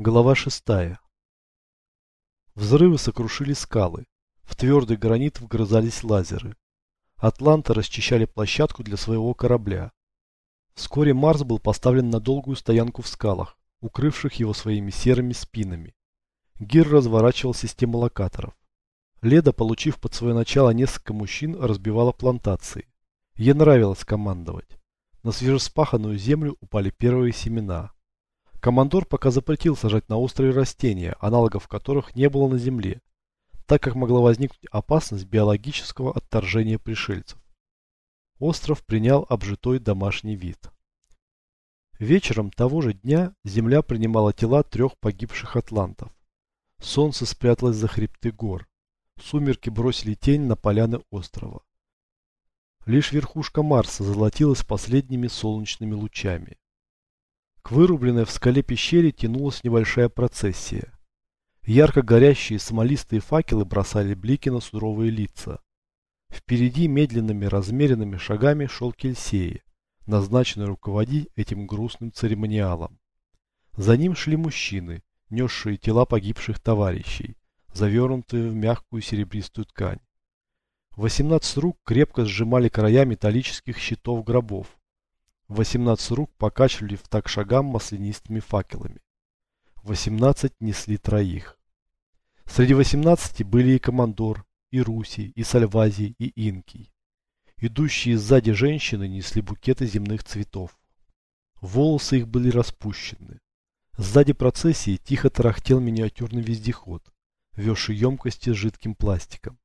Глава шестая. Взрывы сокрушили скалы. В твердый гранит вгрызались лазеры. Атланты расчищали площадку для своего корабля. Вскоре Марс был поставлен на долгую стоянку в скалах, укрывших его своими серыми спинами. Гир разворачивал систему локаторов. Леда, получив под свое начало несколько мужчин, разбивала плантации. Ей нравилось командовать. На свежеспаханную землю упали первые семена. Командор пока запретил сажать на острые растения, аналогов которых не было на Земле, так как могла возникнуть опасность биологического отторжения пришельцев. Остров принял обжитой домашний вид. Вечером того же дня Земля принимала тела трех погибших атлантов. Солнце спряталось за хребты гор. Сумерки бросили тень на поляны острова. Лишь верхушка Марса золотилась последними солнечными лучами. К вырубленной в скале пещере тянулась небольшая процессия. Ярко горящие смолистые факелы бросали блики на суровые лица. Впереди медленными размеренными шагами шел Кельсея, назначенный руководить этим грустным церемониалом. За ним шли мужчины, несшие тела погибших товарищей, завернутые в мягкую серебристую ткань. Восемнадцать рук крепко сжимали края металлических щитов гробов, Восемнадцать рук покачивали в так шагам маслянистыми факелами. Восемнадцать несли троих. Среди восемнадцати были и командор, и Руси, и Сальвази, и Инкий. Идущие сзади женщины несли букеты земных цветов. Волосы их были распущены. Сзади процессии тихо тарахтел миниатюрный вездеход, везший емкости с жидким пластиком.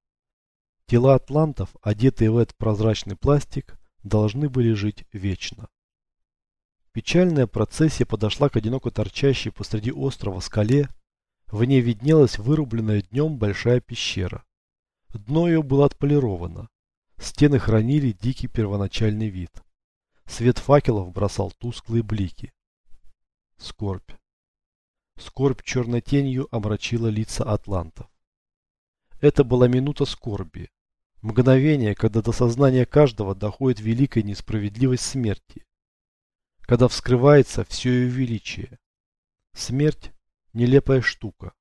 Тела атлантов, одетые в этот прозрачный пластик, должны были жить вечно. Печальная процессия подошла к одиноко торчащей посреди острова скале. В ней виднелась вырубленная днем большая пещера. Дно ее было отполировано. Стены хранили дикий первоначальный вид. Свет факелов бросал тусклые блики. Скорбь. Скорбь черной тенью омрачила лица атлантов. Это была минута скорби. Мгновение, когда до сознания каждого доходит великая несправедливость смерти. Когда вскрывается все ее величие. Смерть – нелепая штука.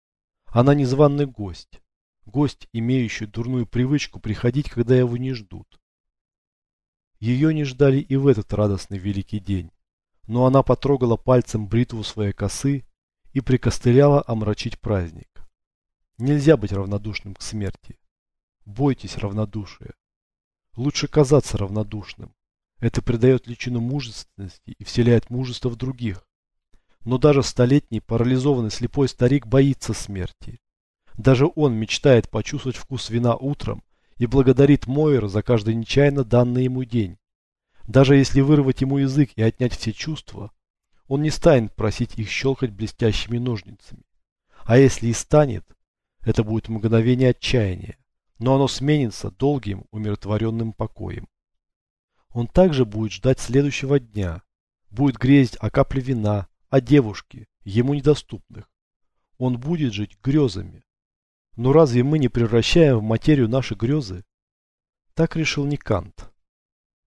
Она незваный гость. Гость, имеющий дурную привычку приходить, когда его не ждут. Ее не ждали и в этот радостный великий день. Но она потрогала пальцем бритву своей косы и прикостыляла омрачить праздник. Нельзя быть равнодушным к смерти. Бойтесь равнодушия. Лучше казаться равнодушным. Это придает личину мужественности и вселяет мужество в других. Но даже столетний парализованный слепой старик боится смерти. Даже он мечтает почувствовать вкус вина утром и благодарит Мойера за каждый нечаянно данный ему день. Даже если вырвать ему язык и отнять все чувства, он не станет просить их щелкать блестящими ножницами. А если и станет, это будет мгновение отчаяния но оно сменится долгим умиротворенным покоем. Он также будет ждать следующего дня, будет грезить о капле вина, о девушке, ему недоступных. Он будет жить грезами. Но разве мы не превращаем в материю наши грезы? Так решил не Кант.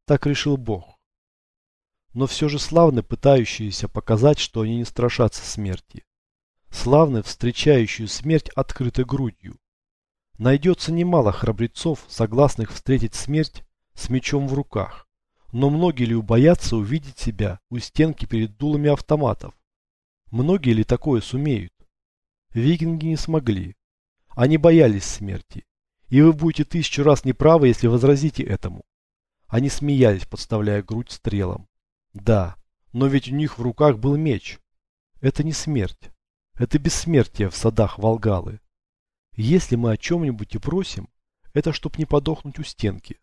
Так решил Бог. Но все же славны пытающиеся показать, что они не страшатся смерти. Славны встречающие смерть открытой грудью. Найдется немало храбрецов, согласных встретить смерть с мечом в руках. Но многие ли убоятся увидеть себя у стенки перед дулами автоматов? Многие ли такое сумеют? Викинги не смогли. Они боялись смерти. И вы будете тысячу раз неправы, если возразите этому. Они смеялись, подставляя грудь стрелам. Да, но ведь у них в руках был меч. Это не смерть. Это бессмертие в садах Волгалы. Если мы о чем-нибудь и просим, это чтоб не подохнуть у стенки.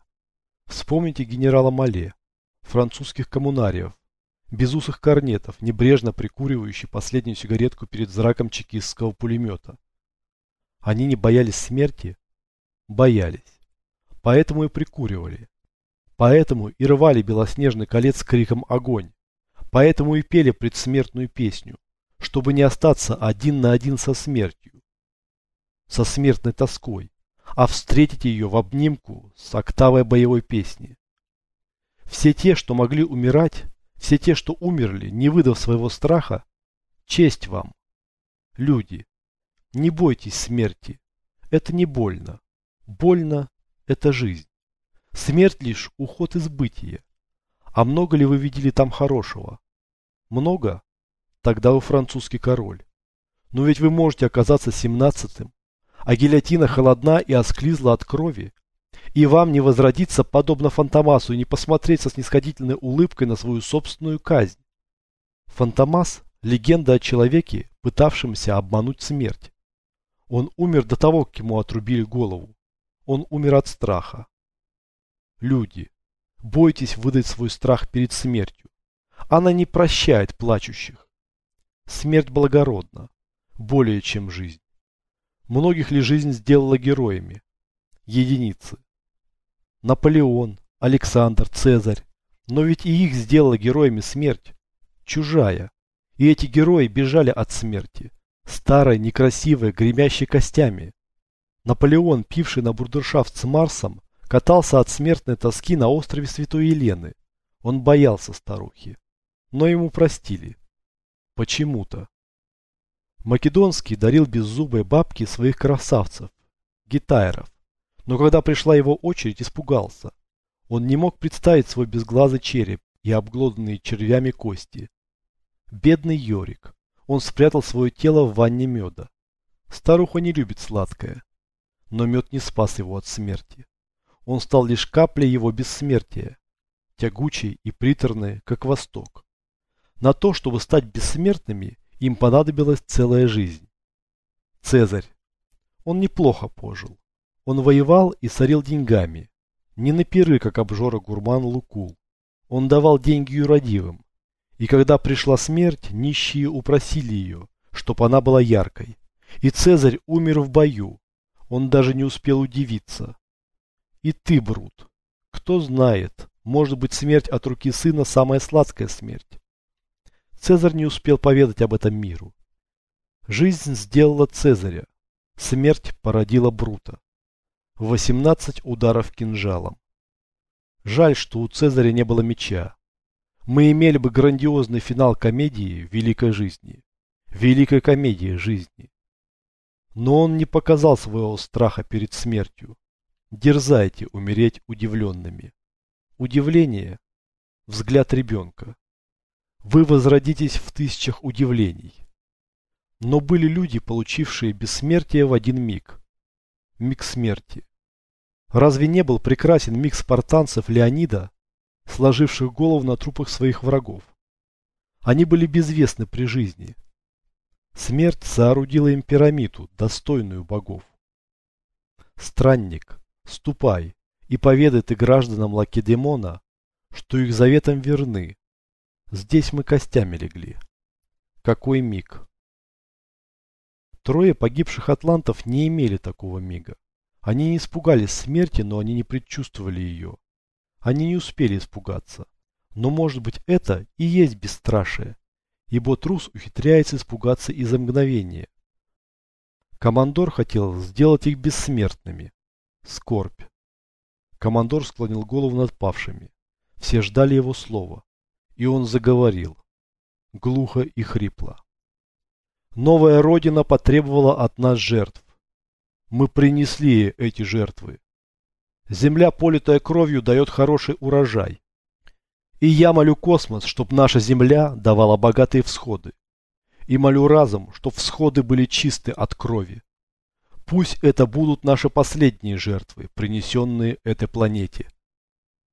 Вспомните генерала Мале, французских коммунариев, безусых корнетов, небрежно прикуривающий последнюю сигаретку перед зраком чекистского пулемета. Они не боялись смерти? Боялись. Поэтому и прикуривали. Поэтому и рвали белоснежный колец с криком «Огонь!». Поэтому и пели предсмертную песню, чтобы не остаться один на один со смертью со смертной тоской, а встретить ее в обнимку с октавой боевой песни. Все те, что могли умирать, все те, что умерли, не выдав своего страха, честь вам. Люди, не бойтесь смерти. Это не больно. Больно – это жизнь. Смерть лишь уход из бытия. А много ли вы видели там хорошего? Много? Тогда вы французский король. Но ведь вы можете оказаться семнадцатым, а гильотина холодна и осклизла от крови, и вам не возродиться подобно Фантомасу и не посмотреть со снисходительной улыбкой на свою собственную казнь. Фантомас – легенда о человеке, пытавшемся обмануть смерть. Он умер до того, как ему отрубили голову. Он умер от страха. Люди, бойтесь выдать свой страх перед смертью. Она не прощает плачущих. Смерть благородна, более чем жизнь. Многих ли жизнь сделала героями? Единицы. Наполеон, Александр, Цезарь. Но ведь и их сделала героями смерть. Чужая. И эти герои бежали от смерти. Старой, некрасивой, гремящей костями. Наполеон, пивший на бурдершафт с Марсом, катался от смертной тоски на острове Святой Елены. Он боялся старухи. Но ему простили. Почему-то. Македонский дарил беззубой бабке своих красавцев, гитайров. Но когда пришла его очередь, испугался. Он не мог представить свой безглазый череп и обглоданные червями кости. Бедный Йорик. Он спрятал свое тело в ванне меда. Старуха не любит сладкое. Но мед не спас его от смерти. Он стал лишь каплей его бессмертия, тягучей и приторной, как восток. На то, чтобы стать бессмертными, им понадобилась целая жизнь. Цезарь. Он неплохо пожил. Он воевал и сорил деньгами. Не на пиры, как обжора гурман Лукул. Он давал деньги юродивым. И когда пришла смерть, нищие упросили ее, чтоб она была яркой. И Цезарь умер в бою. Он даже не успел удивиться. И ты, Брут. Кто знает, может быть смерть от руки сына самая сладкая смерть. Цезарь не успел поведать об этом миру. Жизнь сделала Цезаря. Смерть породила Брута. 18 ударов кинжалом. Жаль, что у Цезаря не было меча. Мы имели бы грандиозный финал комедии великой жизни. Великой комедии жизни. Но он не показал своего страха перед смертью. Дерзайте умереть удивленными. Удивление – взгляд ребенка. Вы возродитесь в тысячах удивлений. Но были люди, получившие бессмертие в один миг – миг смерти. Разве не был прекрасен миг спартанцев Леонида, сложивших голову на трупах своих врагов? Они были безвестны при жизни. Смерть соорудила им пирамиду, достойную богов. Странник, ступай и поведай ты гражданам Лакедемона, что их заветам верны. Здесь мы костями легли. Какой миг! Трое погибших атлантов не имели такого мига. Они не испугались смерти, но они не предчувствовали ее. Они не успели испугаться. Но может быть это и есть бесстрашие, ибо трус ухитряется испугаться из-за мгновения. Командор хотел сделать их бессмертными. Скорбь. Командор склонил голову над павшими. Все ждали его слова. И он заговорил. Глухо и хрипло. Новая Родина потребовала от нас жертв. Мы принесли эти жертвы. Земля, политая кровью, дает хороший урожай. И я молю космос, чтоб наша Земля давала богатые всходы. И молю разум, чтоб всходы были чисты от крови. Пусть это будут наши последние жертвы, принесенные этой планете.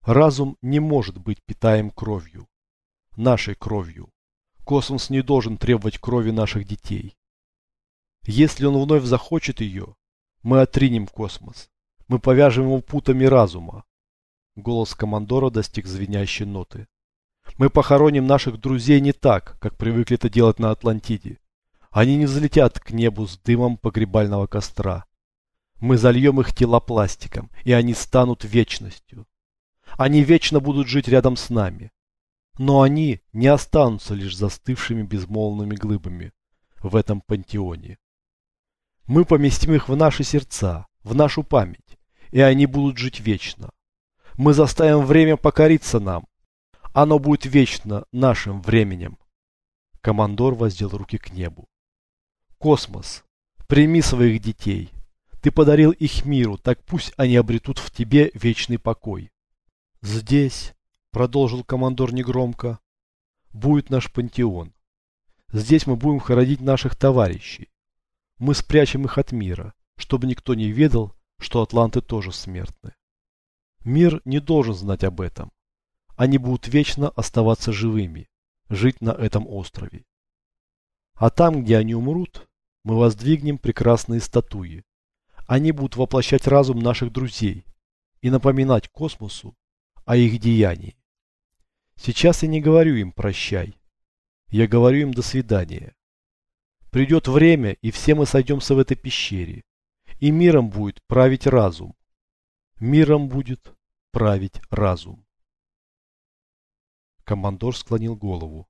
Разум не может быть питаем кровью. Нашей кровью. Космос не должен требовать крови наших детей. Если он вновь захочет ее, мы отринем космос. Мы повяжем его путами разума. Голос командора достиг звенящей ноты. Мы похороним наших друзей не так, как привыкли это делать на Атлантиде. Они не взлетят к небу с дымом погребального костра. Мы зальем их тела пластиком, и они станут вечностью. Они вечно будут жить рядом с нами. Но они не останутся лишь застывшими безмолвными глыбами в этом пантеоне. Мы поместим их в наши сердца, в нашу память, и они будут жить вечно. Мы заставим время покориться нам. Оно будет вечно нашим временем. Командор воздел руки к небу. Космос, прими своих детей. Ты подарил их миру, так пусть они обретут в тебе вечный покой. Здесь, продолжил командор негромко, будет наш пантеон. Здесь мы будем хоронить наших товарищей. Мы спрячем их от мира, чтобы никто не ведал, что атланты тоже смертны. Мир не должен знать об этом. Они будут вечно оставаться живыми, жить на этом острове. А там, где они умрут, мы воздвигнем прекрасные статуи. Они будут воплощать разум наших друзей и напоминать космосу о их деянии. Сейчас я не говорю им «прощай». Я говорю им «до свидания». Придет время, и все мы сойдемся в этой пещере, и миром будет править разум. Миром будет править разум. Командор склонил голову.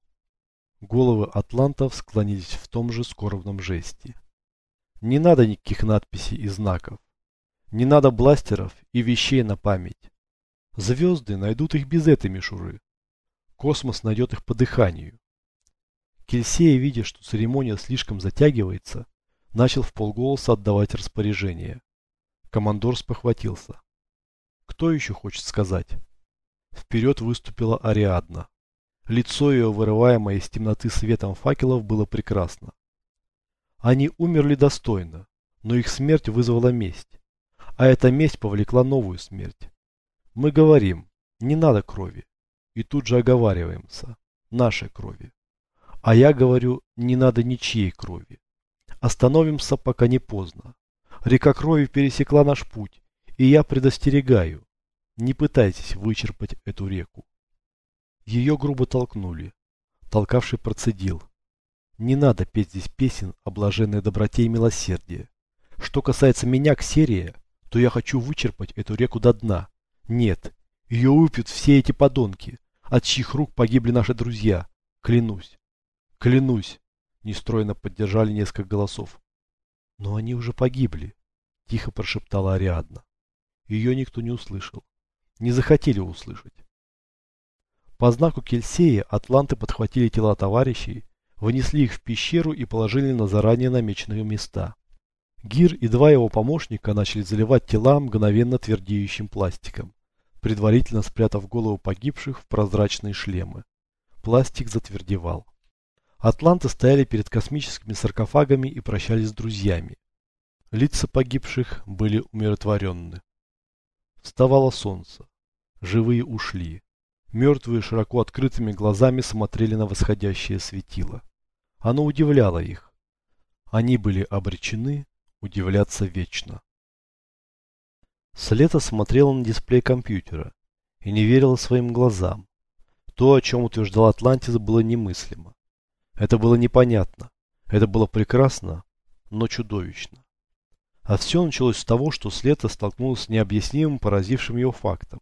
Головы атлантов склонились в том же скорбном жесте. Не надо никаких надписей и знаков. Не надо бластеров и вещей на память. Звезды найдут их без этой мишуры. Космос найдет их по дыханию. Кельсея, видя, что церемония слишком затягивается, начал в полголоса отдавать распоряжения. Командор спохватился. Кто еще хочет сказать? Вперед выступила Ариадна. Лицо ее, вырываемое из темноты светом факелов, было прекрасно. Они умерли достойно, но их смерть вызвала месть. А эта месть повлекла новую смерть. Мы говорим, не надо крови. И тут же оговариваемся, нашей крови. А я говорю, не надо ничьей крови. Остановимся, пока не поздно. Река крови пересекла наш путь, и я предостерегаю. Не пытайтесь вычерпать эту реку. Ее грубо толкнули. Толкавший процедил. Не надо петь здесь песен о блаженной доброте и милосердии. Что касается меня, Ксерия, то я хочу вычерпать эту реку до дна. Нет, ее выпьют все эти подонки, от чьих рук погибли наши друзья. Клянусь. Клянусь. Нестройно поддержали несколько голосов. Но они уже погибли, тихо прошептала Ариадна. Ее никто не услышал. Не захотели услышать. По знаку Кельсея атланты подхватили тела товарищей, вынесли их в пещеру и положили на заранее намеченные места. Гир и два его помощника начали заливать тела мгновенно твердеющим пластиком, предварительно спрятав голову погибших в прозрачные шлемы. Пластик затвердевал. Атланты стояли перед космическими саркофагами и прощались с друзьями. Лица погибших были умиротворенны. Вставало солнце. Живые ушли. Мертвые широко открытыми глазами смотрели на восходящее светило. Оно удивляло их. Они были обречены удивляться вечно. Слета смотрела на дисплей компьютера и не верила своим глазам. То, о чем утверждал Атлантис, было немыслимо. Это было непонятно. Это было прекрасно, но чудовищно. А все началось с того, что Слета столкнулась с необъяснимым поразившим ее фактом.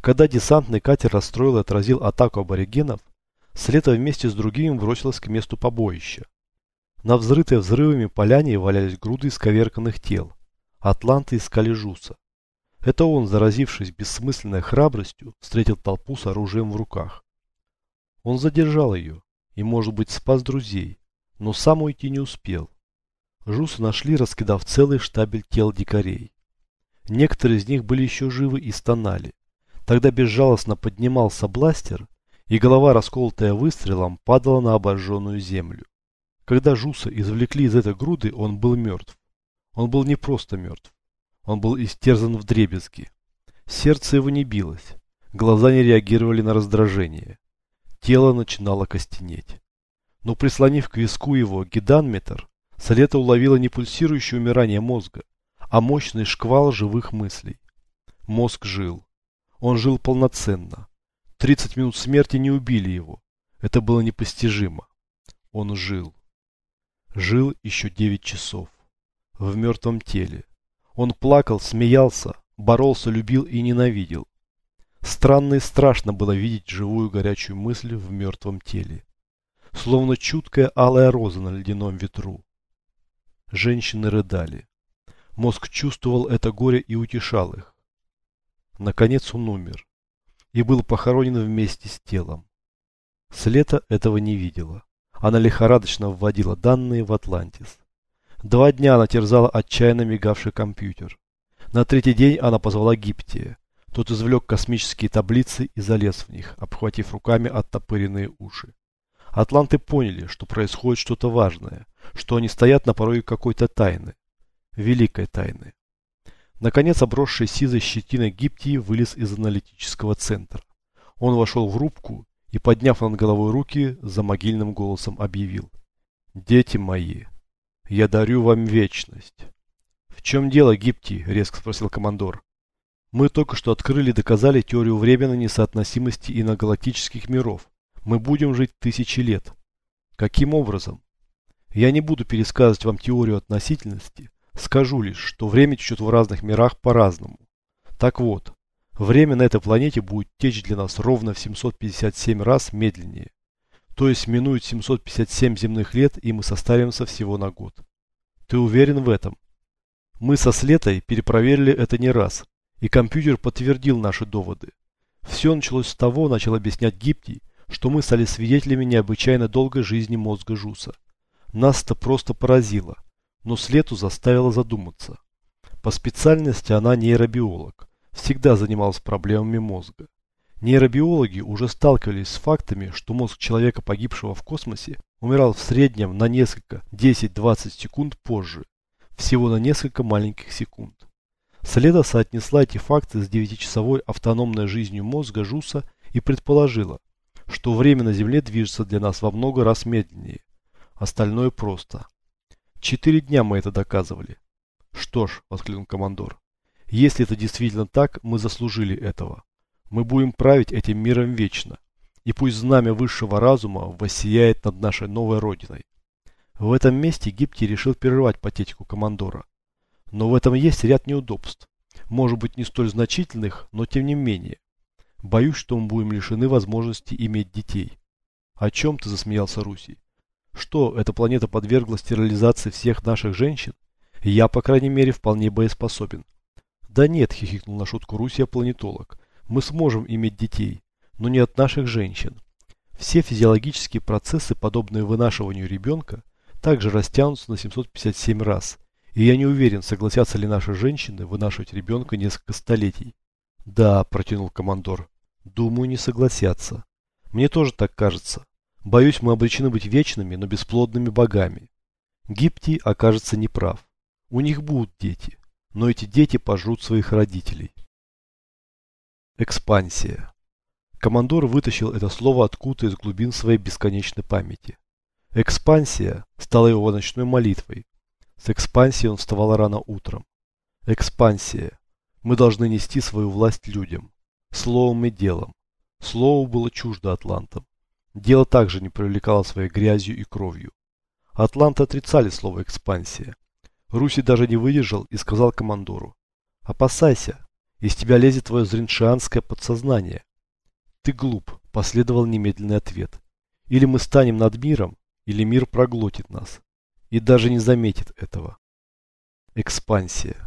Когда десантный катер расстроил и отразил атаку аборигенов, Слета вместе с другими бросилась к месту побоища. На взрытой взрывами поляне валялись груды исковерканных тел. Атланты искали Жуса. Это он, заразившись бессмысленной храбростью, встретил толпу с оружием в руках. Он задержал ее и, может быть, спас друзей, но сам уйти не успел. Жуса нашли, раскидав целый штабель тел дикарей. Некоторые из них были еще живы и стонали. Тогда безжалостно поднимался бластер, и голова, расколотая выстрелом, падала на обожженную землю. Когда Жуса извлекли из этой груды, он был мертв. Он был не просто мертв. Он был истерзан в дребезги. Сердце его не билось. Глаза не реагировали на раздражение. Тело начинало костенеть. Но прислонив к виску его гиданметр, Салета уловила не пульсирующее умирание мозга, а мощный шквал живых мыслей. Мозг жил. Он жил полноценно. 30 минут смерти не убили его. Это было непостижимо. Он жил. Жил еще 9 часов. В мертвом теле. Он плакал, смеялся, боролся, любил и ненавидел. Странно и страшно было видеть живую горячую мысль в мертвом теле. Словно чуткая алая роза на ледяном ветру. Женщины рыдали. Мозг чувствовал это горе и утешал их. Наконец он умер и был похоронен вместе с телом. Слета этого не видела. Она лихорадочно вводила данные в Атлантис. Два дня она терзала отчаянно мигавший компьютер. На третий день она позвала Гиптия. Тот извлек космические таблицы и залез в них, обхватив руками оттопыренные уши. Атланты поняли, что происходит что-то важное, что они стоят на пороге какой-то тайны. Великой тайны. Наконец, обросший сизой щетиной Гиптии вылез из аналитического центра. Он вошел в рубку и, подняв над головой руки, за могильным голосом объявил. «Дети мои, я дарю вам вечность». «В чем дело, Гипти?» – резко спросил командор. «Мы только что открыли и доказали теорию временной несоотносимости иногалактических миров. Мы будем жить тысячи лет». «Каким образом?» «Я не буду пересказывать вам теорию относительности, скажу лишь, что время течет в разных мирах по-разному. Так вот, Время на этой планете будет течь для нас ровно в 757 раз медленнее. То есть минует 757 земных лет, и мы состаримся всего на год. Ты уверен в этом? Мы со Слетой перепроверили это не раз, и компьютер подтвердил наши доводы. Все началось с того, начал объяснять Гиптий, что мы стали свидетелями необычайно долгой жизни мозга Жуса. Нас это просто поразило, но Слету заставило задуматься. По специальности она нейробиолог всегда занималась проблемами мозга. Нейробиологи уже сталкивались с фактами, что мозг человека, погибшего в космосе, умирал в среднем на несколько, 10-20 секунд позже, всего на несколько маленьких секунд. Следа соотнесла эти факты с 9-часовой автономной жизнью мозга Жуса и предположила, что время на Земле движется для нас во много раз медленнее. Остальное просто. Четыре дня мы это доказывали. Что ж, воскликнул командор, если это действительно так, мы заслужили этого. Мы будем править этим миром вечно. И пусть знамя высшего разума воссияет над нашей новой родиной. В этом месте Гипти решил прервать патетику командора. Но в этом есть ряд неудобств. Может быть не столь значительных, но тем не менее. Боюсь, что мы будем лишены возможности иметь детей. О чем ты засмеялся Руси? Что, эта планета подвергла стерилизации всех наших женщин? Я, по крайней мере, вполне боеспособен. Да нет, хихикнул на шутку Русия планетолог. Мы сможем иметь детей, но не от наших женщин. Все физиологические процессы, подобные вынашиванию ребенка, также растянутся на 757 раз. И я не уверен, согласятся ли наши женщины вынашивать ребенка несколько столетий. Да, протянул командор. Думаю, не согласятся. Мне тоже так кажется. Боюсь, мы обречены быть вечными, но бесплодными богами. Гипти окажется неправ. У них будут дети но эти дети пожрут своих родителей. Экспансия. Командор вытащил это слово откуда-то из глубин своей бесконечной памяти. Экспансия стала его ночной молитвой. С экспансией он вставал рано утром. Экспансия. Мы должны нести свою власть людям. Словом и делом. Слово было чуждо атлантам. Дело также не привлекало своей грязью и кровью. Атланты отрицали слово «экспансия». Руси даже не выдержал и сказал командору. «Опасайся, из тебя лезет твое зриншианское подсознание». «Ты глуп», – последовал немедленный ответ. «Или мы станем над миром, или мир проглотит нас. И даже не заметит этого». Экспансия.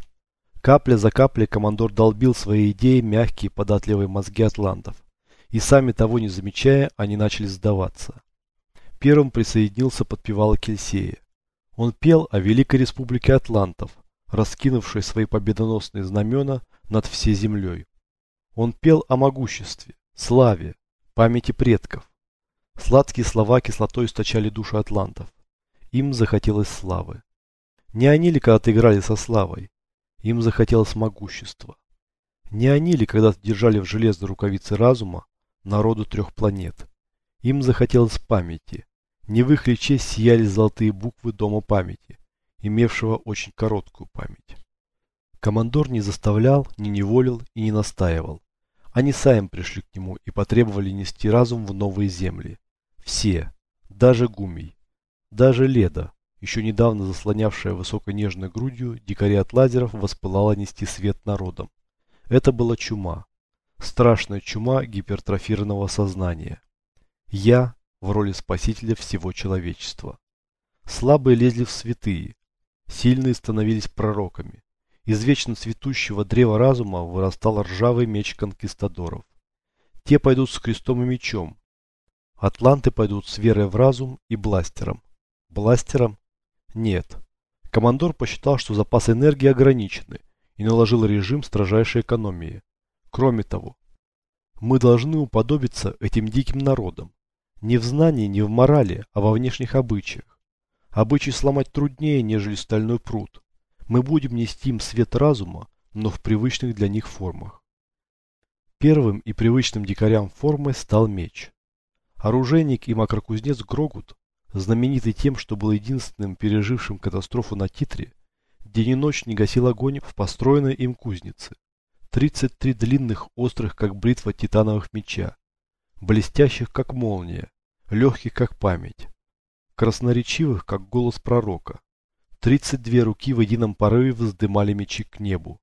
Капля за каплей командор долбил свои идеи мягкие податливые мозги атлантов. И сами того не замечая, они начали сдаваться. Первым присоединился подпевала Кельсея. Он пел о Великой Республике Атлантов, раскинувшей свои победоносные знамена над всей землей. Он пел о могуществе, славе, памяти предков. Сладкие слова кислотой источали души атлантов. Им захотелось славы. Не они ли когда-то играли со славой? Им захотелось могущества. Не они ли когда-то держали в железной рукавице разума народу трех планет? Им захотелось памяти, не в их личе сияли золотые буквы Дома памяти, имевшего очень короткую память. Командор не заставлял, не неволил и не настаивал. Они сами пришли к нему и потребовали нести разум в новые земли. Все, даже Гумий, даже Леда, еще недавно заслонявшая высокой нежной грудью, дикари от лазеров воспылала нести свет народам. Это была чума. Страшная чума гипертрофированного сознания. Я, в роли спасителя всего человечества. Слабые лезли в святые, сильные становились пророками. Из вечно цветущего древа разума вырастал ржавый меч конкистадоров. Те пойдут с крестом и мечом. Атланты пойдут с верой в разум и бластером. Бластером? Нет. Командор посчитал, что запасы энергии ограничены и наложил режим строжайшей экономии. Кроме того, мы должны уподобиться этим диким народам. Не в знании, не в морали, а во внешних обычаях. Обычай сломать труднее, нежели стальной пруд. Мы будем нести им свет разума, но в привычных для них формах. Первым и привычным дикарям формой стал меч. Оружейник и макрокузнец Грогут знаменитый тем, что был единственным пережившим катастрофу на Титре, день и ночь не гасил огонь в построенной им кузнице. 33 длинных, острых, как бритва титановых меча, блестящих, как молния, легких, как память, красноречивых, как голос пророка. 32 руки в едином порыве вздымали мечи к небу.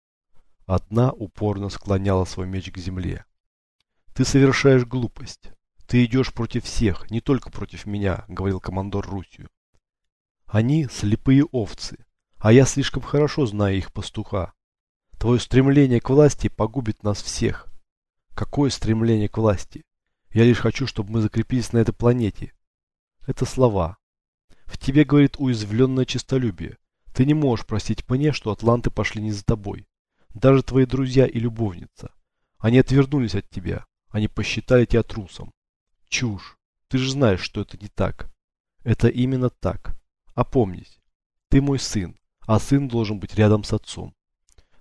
Одна упорно склоняла свой меч к земле. Ты совершаешь глупость. «Ты идешь против всех, не только против меня», — говорил командор Русью. «Они слепые овцы, а я слишком хорошо знаю их пастуха. Твое стремление к власти погубит нас всех». «Какое стремление к власти? Я лишь хочу, чтобы мы закрепились на этой планете». Это слова. В тебе, говорит, уязвленное честолюбие. Ты не можешь простить мне, что атланты пошли не за тобой. Даже твои друзья и любовница. Они отвернулись от тебя. Они посчитали тебя трусом. Чушь. Ты же знаешь, что это не так. Это именно так. Опомнись. Ты мой сын, а сын должен быть рядом с отцом.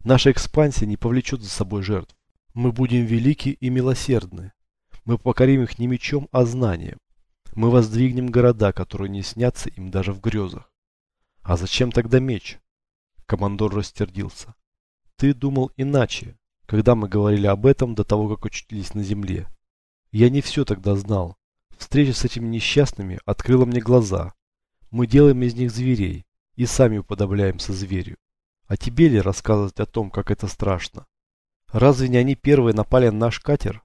Наша экспансия не повлечет за собой жертв. Мы будем велики и милосердны. Мы покорим их не мечом, а знанием. Мы воздвигнем города, которые не снятся им даже в грезах. А зачем тогда меч? Командор растердился. Ты думал иначе, когда мы говорили об этом до того, как очутились на земле. Я не все тогда знал. Встреча с этими несчастными открыла мне глаза. Мы делаем из них зверей и сами уподобляемся зверю. А тебе ли рассказывать о том, как это страшно? Разве не они первые напали на наш катер?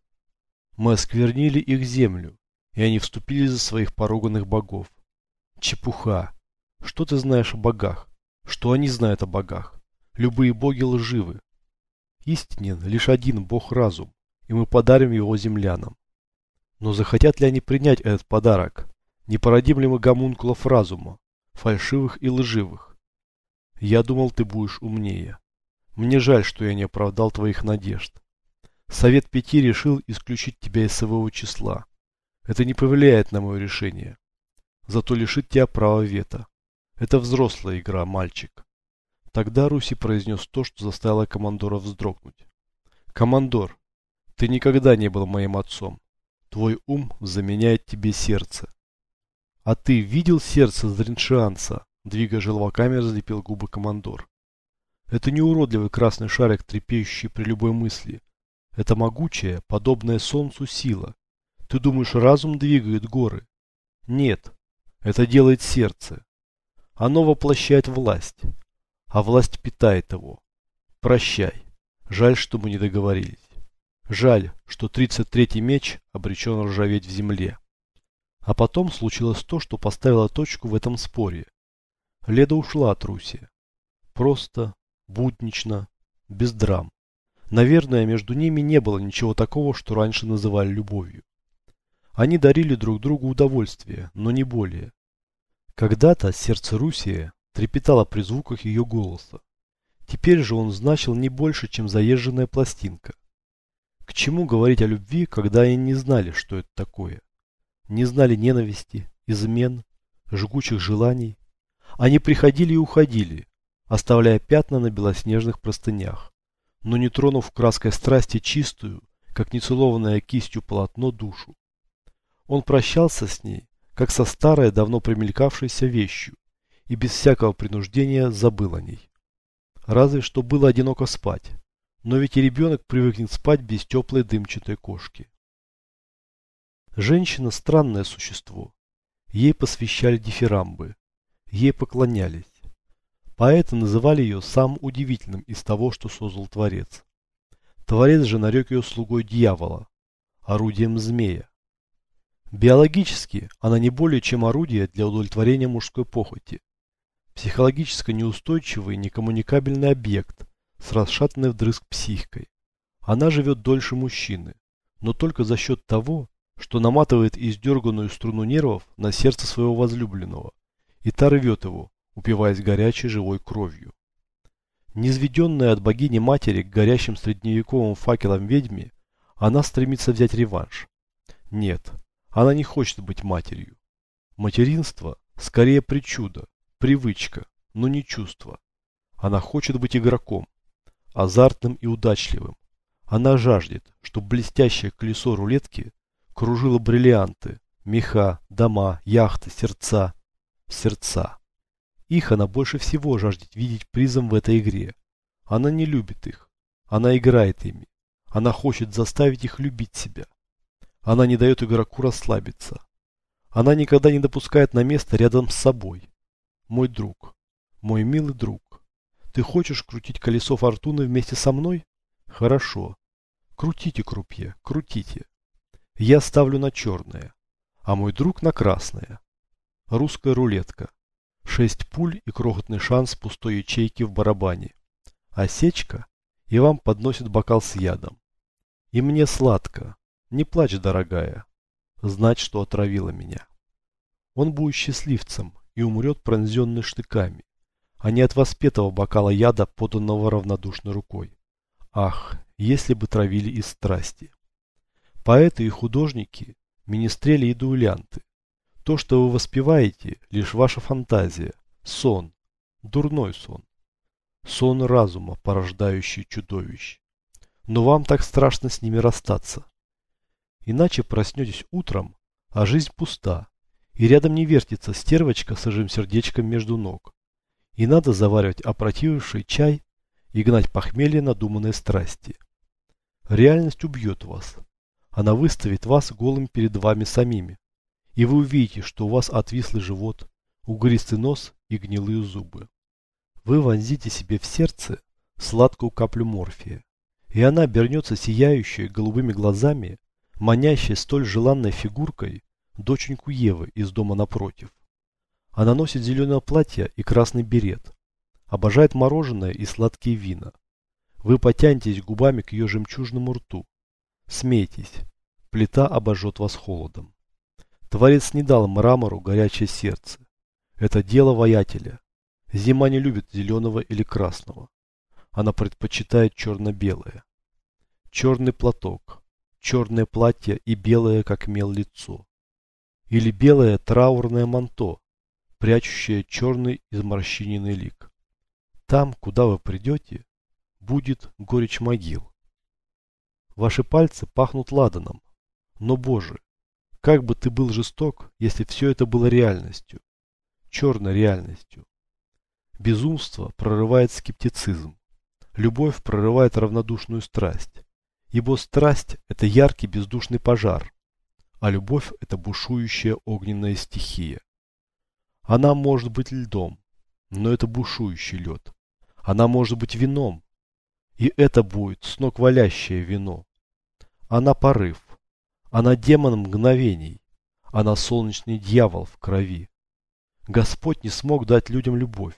Мы осквернили их землю, и они вступили за своих поруганных богов. Чепуха. Что ты знаешь о богах? Что они знают о богах? Любые боги лживы. Истинен лишь один бог-разум, и мы подарим его землянам. Но захотят ли они принять этот подарок? Не породим ли мы гомункулов разума, фальшивых и лживых? Я думал, ты будешь умнее. Мне жаль, что я не оправдал твоих надежд. Совет Пяти решил исключить тебя из своего числа. Это не повлияет на мое решение. Зато лишит тебя права вето. Это взрослая игра, мальчик. Тогда Руси произнес то, что заставило командора вздрогнуть. Командор, ты никогда не был моим отцом. Твой ум заменяет тебе сердце. А ты видел сердце Зриншианца? Двигая желваками, разлепил губы командор. Это не уродливый красный шарик, трепещущий при любой мысли. Это могучая, подобная солнцу сила. Ты думаешь, разум двигает горы? Нет, это делает сердце. Оно воплощает власть, а власть питает его. Прощай. Жаль, что мы не договорились. Жаль, что 33-й меч обречен ржаветь в земле. А потом случилось то, что поставило точку в этом споре. Леда ушла от Руси. Просто, буднично, без драм. Наверное, между ними не было ничего такого, что раньше называли любовью. Они дарили друг другу удовольствие, но не более. Когда-то сердце Руси трепетало при звуках ее голоса. Теперь же он значил не больше, чем заезженная пластинка. К чему говорить о любви, когда они не знали, что это такое? Не знали ненависти, измен, жгучих желаний. Они приходили и уходили, оставляя пятна на белоснежных простынях, но не тронув краской страсти чистую, как нецелованная кистью полотно душу. Он прощался с ней, как со старой, давно примелькавшейся вещью, и без всякого принуждения забыл о ней. Разве что было одиноко спать, но ведь и ребенок привыкнет спать без теплой дымчатой кошки. Женщина – странное существо. Ей посвящали дифирамбы. Ей поклонялись. Поэты называли ее самым удивительным из того, что создал Творец. Творец же нарек ее слугой дьявола, орудием змея. Биологически она не более чем орудие для удовлетворения мужской похоти. Психологически неустойчивый, некоммуникабельный объект, с расшатанной вдрызг психикой. Она живет дольше мужчины, но только за счет того, что наматывает издерганную струну нервов на сердце своего возлюбленного, и та рвет его, упиваясь горячей живой кровью. Низведенная от богини-матери к горящим средневековым факелам ведьме, она стремится взять реванш. Нет, она не хочет быть матерью. Материнство – скорее причуда, привычка, но не чувство. Она хочет быть игроком, азартным и удачливым. Она жаждет, чтобы блестящее колесо рулетки кружило бриллианты, меха, дома, яхты, сердца, сердца. Их она больше всего жаждет видеть призом в этой игре. Она не любит их. Она играет ими. Она хочет заставить их любить себя. Она не дает игроку расслабиться. Она никогда не допускает на место рядом с собой. Мой друг. Мой милый друг. Ты хочешь крутить колесо фортуны вместе со мной? Хорошо. Крутите, крупье, крутите. Я ставлю на черное, а мой друг на красное. Русская рулетка. Шесть пуль и крохотный шанс пустой ячейки в барабане. Осечка, и вам подносит бокал с ядом. И мне сладко. Не плачь, дорогая. Знать, что отравила меня. Он будет счастливцем и умрет пронзенный штыками а не от воспетого бокала яда, поданного равнодушной рукой. Ах, если бы травили из страсти. Поэты и художники, министрели и дуэлянты. То, что вы воспеваете, лишь ваша фантазия, сон, дурной сон. Сон разума, порождающий чудовищ. Но вам так страшно с ними расстаться. Иначе проснетесь утром, а жизнь пуста, и рядом не вертится стервочка с сажим сердечком между ног. И надо заваривать опротививший чай и гнать похмелье надуманной страсти. Реальность убьет вас. Она выставит вас голым перед вами самими. И вы увидите, что у вас отвислый живот, угристый нос и гнилые зубы. Вы вонзите себе в сердце сладкую каплю морфия, и она обернется сияющей голубыми глазами, манящей столь желанной фигуркой доченьку Евы из дома напротив. Она носит зеленое платье и красный берет. Обожает мороженое и сладкие вина. Вы потянетесь губами к ее жемчужному рту. Смейтесь. Плита обожжет вас холодом. Творец не дал мрамору горячее сердце. Это дело воятеля. Зима не любит зеленого или красного. Она предпочитает черно-белое. Черный платок, черное платье и белое, как мел, лицо. Или белое траурное манто, прячущая черный изморщиненный лик. Там, куда вы придете, будет горечь могил. Ваши пальцы пахнут ладаном. Но, Боже, как бы ты был жесток, если все это было реальностью, черной реальностью. Безумство прорывает скептицизм. Любовь прорывает равнодушную страсть. Ибо страсть – это яркий бездушный пожар, а любовь – это бушующая огненная стихия. Она может быть льдом, но это бушующий лед. Она может быть вином, и это будет сногвалящее вино. Она порыв, она демон мгновений, она солнечный дьявол в крови. Господь не смог дать людям любовь,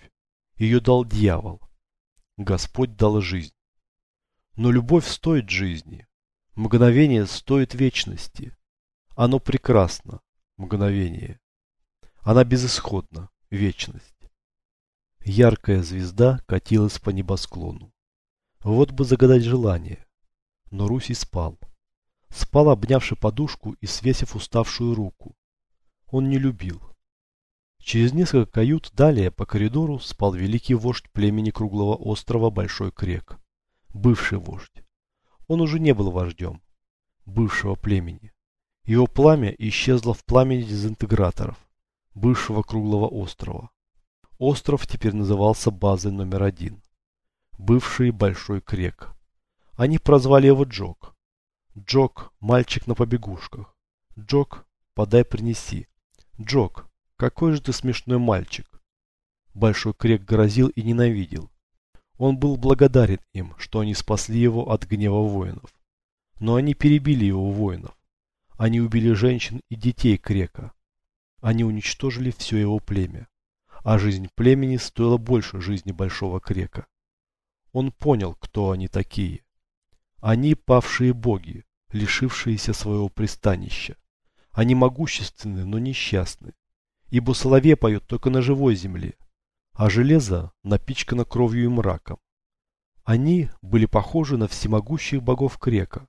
ее дал дьявол. Господь дал жизнь. Но любовь стоит жизни, мгновение стоит вечности. Оно прекрасно, мгновение. Она безысходна, вечность. Яркая звезда катилась по небосклону. Вот бы загадать желание. Но Руси спал. Спал, обнявши подушку и свесив уставшую руку. Он не любил. Через несколько кают далее по коридору спал великий вождь племени круглого острова Большой Крек. Бывший вождь. Он уже не был вождем. Бывшего племени. Его пламя исчезло в пламени дезинтеграторов бывшего круглого острова. Остров теперь назывался базой номер один. Бывший Большой Крек. Они прозвали его Джок. Джок – мальчик на побегушках. Джок – подай принеси. Джок, какой же ты смешной мальчик. Большой Крек грозил и ненавидел. Он был благодарен им, что они спасли его от гнева воинов. Но они перебили его воинов. Они убили женщин и детей Крека. Они уничтожили все его племя. А жизнь племени стоила больше жизни Большого Крека. Он понял, кто они такие. Они павшие боги, лишившиеся своего пристанища. Они могущественны, но несчастны. Ибо соловей поет только на живой земле, а железо напичкано кровью и мраком. Они были похожи на всемогущих богов Крека,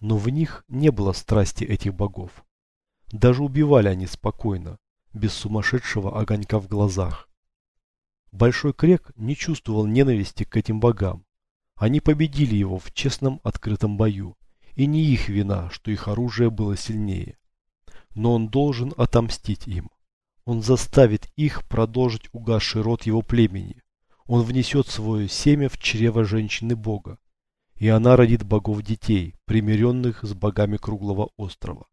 но в них не было страсти этих богов. Даже убивали они спокойно, без сумасшедшего огонька в глазах. Большой Крек не чувствовал ненависти к этим богам. Они победили его в честном открытом бою, и не их вина, что их оружие было сильнее. Но он должен отомстить им. Он заставит их продолжить угасший род его племени. Он внесет свое семя в чрево женщины Бога, и она родит богов детей, примиренных с богами круглого острова.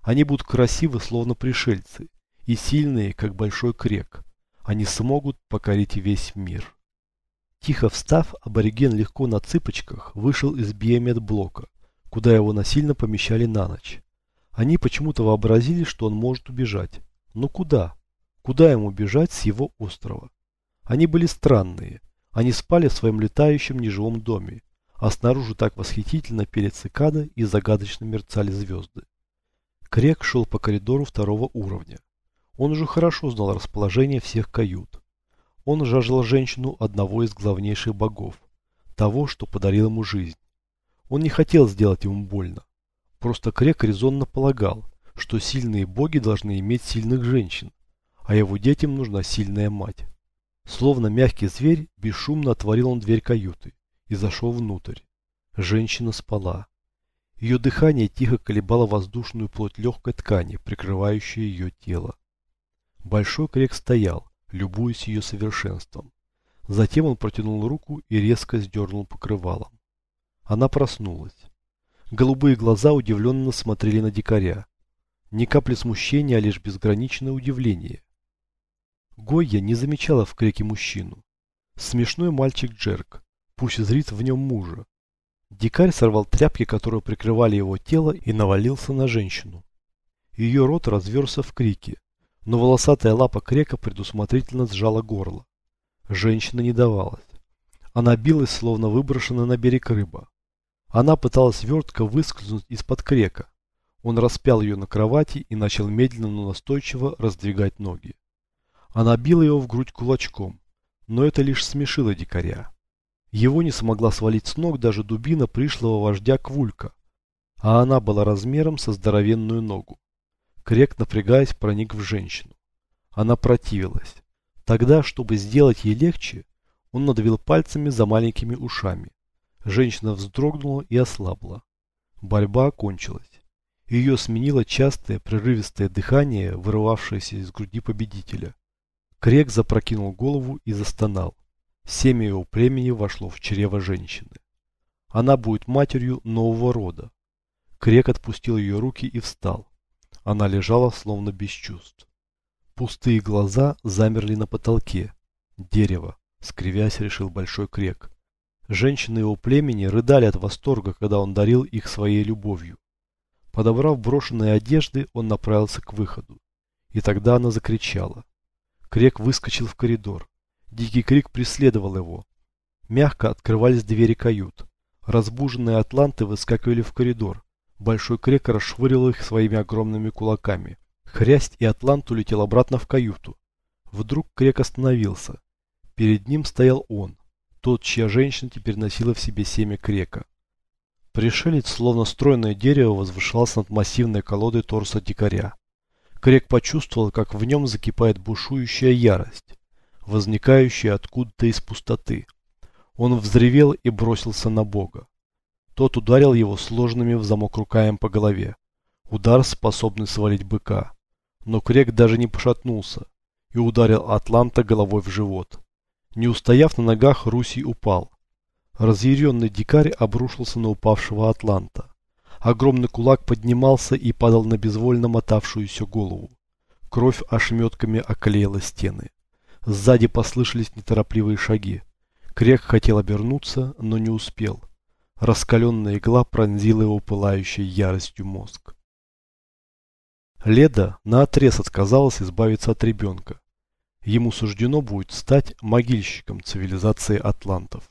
Они будут красивы, словно пришельцы, и сильные, как большой крек. Они смогут покорить весь мир. Тихо встав, абориген легко на цыпочках вышел из биомедблока, куда его насильно помещали на ночь. Они почему-то вообразили, что он может убежать. Но куда? Куда ему бежать с его острова? Они были странные. Они спали в своем летающем неживом доме, а снаружи так восхитительно пели цикады и загадочно мерцали звезды. Крек шел по коридору второго уровня. Он уже хорошо знал расположение всех кают. Он жаждал женщину одного из главнейших богов, того, что подарил ему жизнь. Он не хотел сделать ему больно. Просто Крек резонно полагал, что сильные боги должны иметь сильных женщин, а его детям нужна сильная мать. Словно мягкий зверь, бесшумно отворил он дверь каюты и зашел внутрь. Женщина спала. Ее дыхание тихо колебало воздушную плоть легкой ткани, прикрывающей ее тело. Большой крек стоял, любуясь ее совершенством. Затем он протянул руку и резко сдернул покрывалом. Она проснулась. Голубые глаза удивленно смотрели на дикаря. Ни капли смущения, а лишь безграничное удивление. Гойя не замечала в креке мужчину. Смешной мальчик Джерк, пусть зрит в нем мужа. Дикарь сорвал тряпки, которые прикрывали его тело, и навалился на женщину. Ее рот разверся в крике, но волосатая лапа крека предусмотрительно сжала горло. Женщина не давалась. Она билась, словно выброшенная на берег рыба. Она пыталась вертко выскользнуть из-под крека. Он распял ее на кровати и начал медленно, но настойчиво раздвигать ноги. Она била его в грудь кулачком, но это лишь смешило дикаря. Его не смогла свалить с ног даже дубина пришлого вождя Квулька, а она была размером со здоровенную ногу. Крек, напрягаясь, проник в женщину. Она противилась. Тогда, чтобы сделать ей легче, он надавил пальцами за маленькими ушами. Женщина вздрогнула и ослабла. Борьба окончилась. Ее сменило частое прерывистое дыхание, вырывавшееся из груди победителя. Крек запрокинул голову и застонал. Семя его племени вошло в чрево женщины. Она будет матерью нового рода. Крек отпустил ее руки и встал. Она лежала, словно без чувств. Пустые глаза замерли на потолке. Дерево, скривясь, решил Большой Крек. Женщины его племени рыдали от восторга, когда он дарил их своей любовью. Подобрав брошенные одежды, он направился к выходу. И тогда она закричала. Крек выскочил в коридор. Дикий крик преследовал его. Мягко открывались двери кают. Разбуженные атланты выскакивали в коридор. Большой крек расшвырил их своими огромными кулаками. Хрясть и атлант улетел обратно в каюту. Вдруг крек остановился. Перед ним стоял он, тот, чья женщина теперь носила в себе семя крека. Пришелец, словно стройное дерево, возвышался над массивной колодой торса дикаря. Крек почувствовал, как в нем закипает бушующая ярость возникающий откуда-то из пустоты. Он взревел и бросился на Бога. Тот ударил его сложными в замок руками по голове. Удар, способный свалить быка. Но Крек даже не пошатнулся и ударил Атланта головой в живот. Не устояв на ногах, Русий упал. Разъяренный дикарь обрушился на упавшего Атланта. Огромный кулак поднимался и падал на безвольно мотавшуюся голову. Кровь ошметками оклеила стены. Сзади послышались неторопливые шаги. Крек хотел обернуться, но не успел. Раскаленная игла пронзила его пылающей яростью мозг. Леда наотрез отказалась избавиться от ребенка. Ему суждено будет стать могильщиком цивилизации атлантов.